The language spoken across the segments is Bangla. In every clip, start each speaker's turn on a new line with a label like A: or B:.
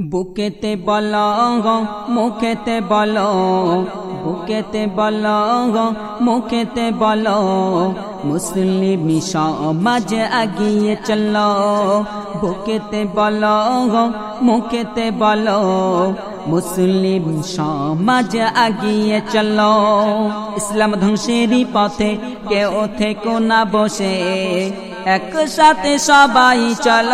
A: বুকেতে বল মুখেতে বল। বুকেতে বল মুখেতে বল। মুসলিম সমাজ আগিয়ে চল। বুকেতে বল মুখেতে বল। মুসলিম সমাজ আগিয়ে চল। ইসলাম ধ্বংসেরই পথে কেউ থেকো না বসে। একসাথে সবাই চল।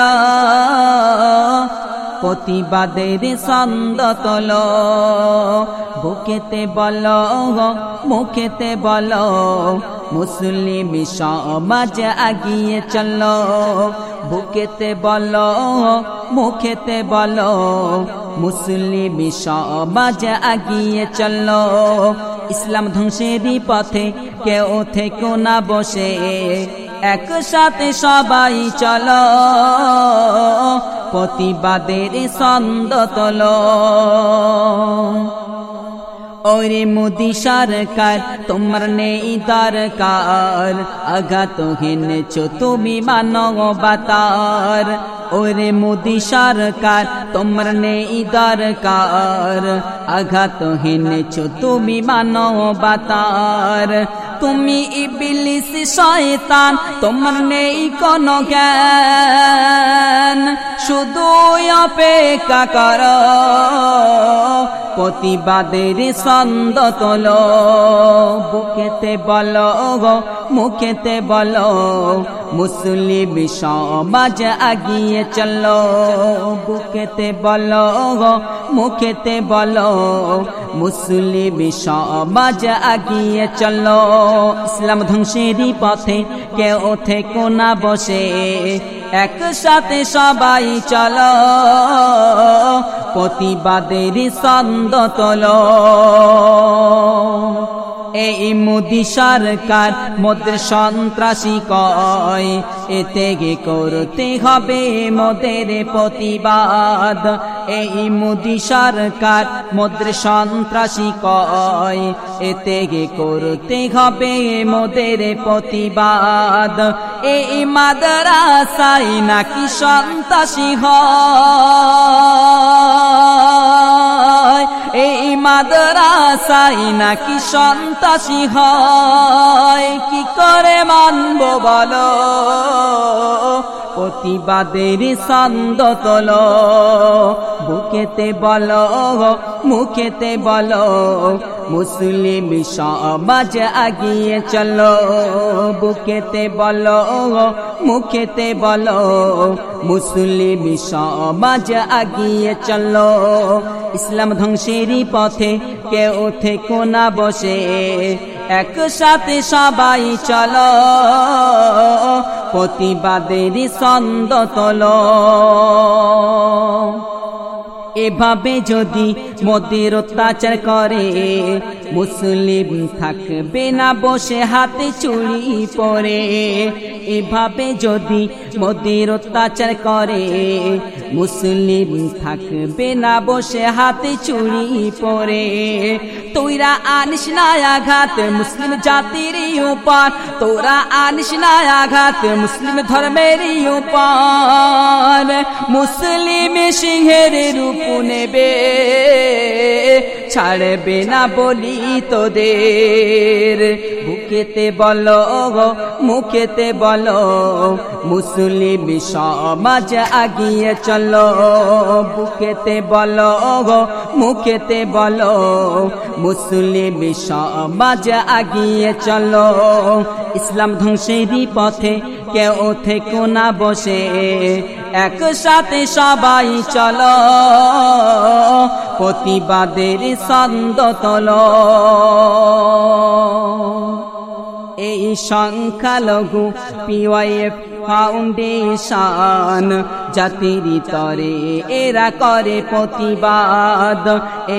A: প্রতিবাদের ছন্দ তোল। বুকেতে বল, মুখেতে বল, মুসলিম সমাজ আগিয়ে চল। বুকেতে বল, মুখেতে বল, মুসলিম সমাজ আগিয়ে চল। ইসলাম ধ্বংসেরই পথে কেউ থেকো না বসে। একসাথে সবাই চল। প্রতিবাদের ছন্দ তল। ওরে মোদি সরকার, তোমার নেই দরকার। আঘাত চো তুমি মানবতার ওরে মোদি সরকার, তোমার নেই দরকার। আঘাত হেনেছো তুমি মানবতার। তুমি ইবিলিস শয়তান, তোমার নেই কোনো জ্ঞান। শুধু অপেক্ষা কর। প্রতিবাদের ছন্দ তোল। বুকেতে বল মুখেতে বল। মুসলিম সমাজ আগিয়ে চল। বুকেতে বল মুখেতে বল। মুসলিম সমাজ আগিয়ে চল। ইসলাম ধ্বংসেরই পথে কেউ থেকো না বসে। একসাথে সবাই চল। প্রতিবাদের ছন্দ তোল এই মোদি সরকার মোদের সন্ত্রাসী কয়, এতে করতে হবে মোদের প্রতিবাদ? এই মোদি সরকার মোদের সন্ত্রাসী কয়, এতে করতে হবে মোদের প্রতিবাদ? এই মাদ্রাসাই নাকি সন্ত্রাসী হয়? এই মাদ্রাসাই নাকি সন্ত্রাসী হয়? কি করে মানব বলো? প্রতিবাদের সন্দ তোল। বুকেতে বল, মুখেতে বল মুসলিম সমাজ আগিয়ে চল, বুকেতে বল, মুখেতে বল, মুসলিম সমাজ আগিয়ে চলো। ইসলাম ধ্বংসেরই পথে কেউ থেকো না বসে, একসাথে সবাই চলো, প্রতিবাদের ছন্দ তোল। এভাবে যদি মোদের অত্যাচার করে মুসলিম থাকবে না বসে হাতে চুড়ি পরে। এভাবে যদি মোদের অত্যাচার করে, মুসলিম থাকবে না বসে হাতে চুড়ি পরে। তোরা আনিস না আঘাত মুসলিম জাতির উপর, তোরা আনিস না আঘাত মুসলিম ধর্মের উপর। মুসলিম সিংহের রূপ নেবে ছাড়বে না বলি তোদের। বুকেতে বলো, মুখেতে বলো, মুসলিম সমাজ আগিয়ে চলো। বুকেতে বলো, মুখেতে বলো, মুসলিম সমাজ আগিয়ে চলো। ইসলাম ধ্বংসেরই পথে কেউ থেকো না বসে একসাথে সবাই চল। প্রতিবাদের ছন্দ তল। এই সংখ্যালঘু পিওয়াইএফ ফাউন্ডেশন জাতির তরে এরা করে প্রতিবাদ।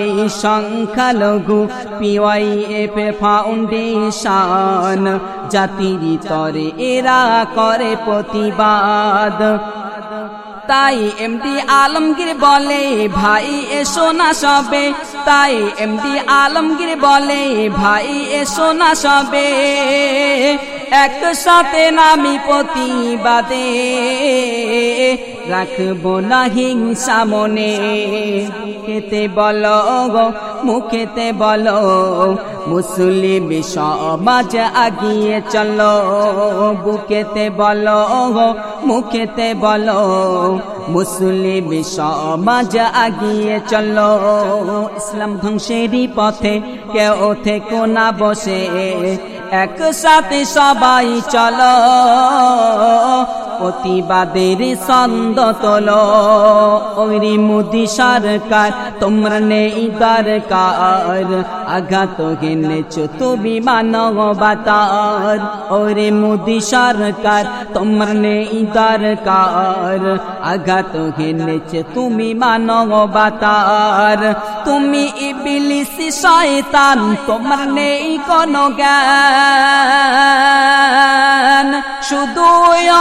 A: এই সংখ্যালঘু পিওয়াইএফ ফাউন্ডেশন, জাতির তরে এরা করে প্রতিবাদ। তাই এমডি আলমগীর বলে, ভাই, এসো না সবে। তাই এমডি আলমগীর বলে, ভাই, এসো না সবে। একসাথে নামি প্রতিবাদে রাখব না হিংসা মনে। খেতে বলো মুখেতে বলো, মুসলিম সমাজ আগিয়ে চলো। বুকেতে বল মুখেতে বলো, মুসলিম সমাজ আগিয়ে চলো। ইসলাম ধ্বংসেরই পথে কেউ থেকো না বসে। একসাথে সবাই চলো। প্রতিবাদের ছন্দ তোল। ওরি মুদি সরকার, তোমরা নেই দরকার। আঘাত হেনেছ তুমি মানবতার। ওরে মুদি সরকার, তোমরা নেই দরকার। আঘাত হেনেছ তুমি মানবতার। তুমি ইবিলিস শয়তান, তোমার নেই কোনো জ্ঞান। শুধু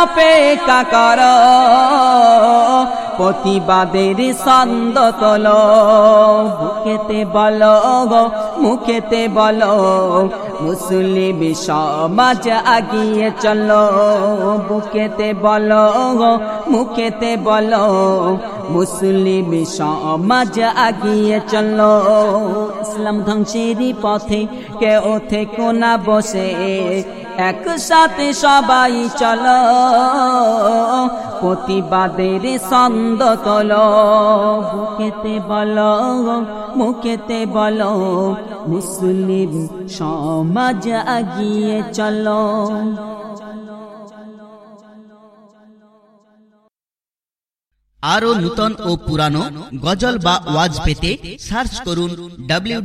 A: অপেক্ষা কর। প্রতিবাদের সন্দ তোল, বুকেতে বল মুখেতে বল। মুসলিম সমাজ আগিয়ে চলো, বুকেতে বলো মুখেতে বলো। মুসলিম সমাজ আগিয়ে চলো। ইসলাম ধ্বংসেরই পথে কেউ থেকো না বসে। একসাথে সবাই চলো। প্রতিবাদের ছন্দ তোল। বুকেতে বলো, মুখেতে বলো, মুসলিম সমাজ আগিয়ে চলো।
B: আরও নূতন ও পুরানো গজল বা ওয়াজ পেতে সার্চ করুন ডাব্লিউ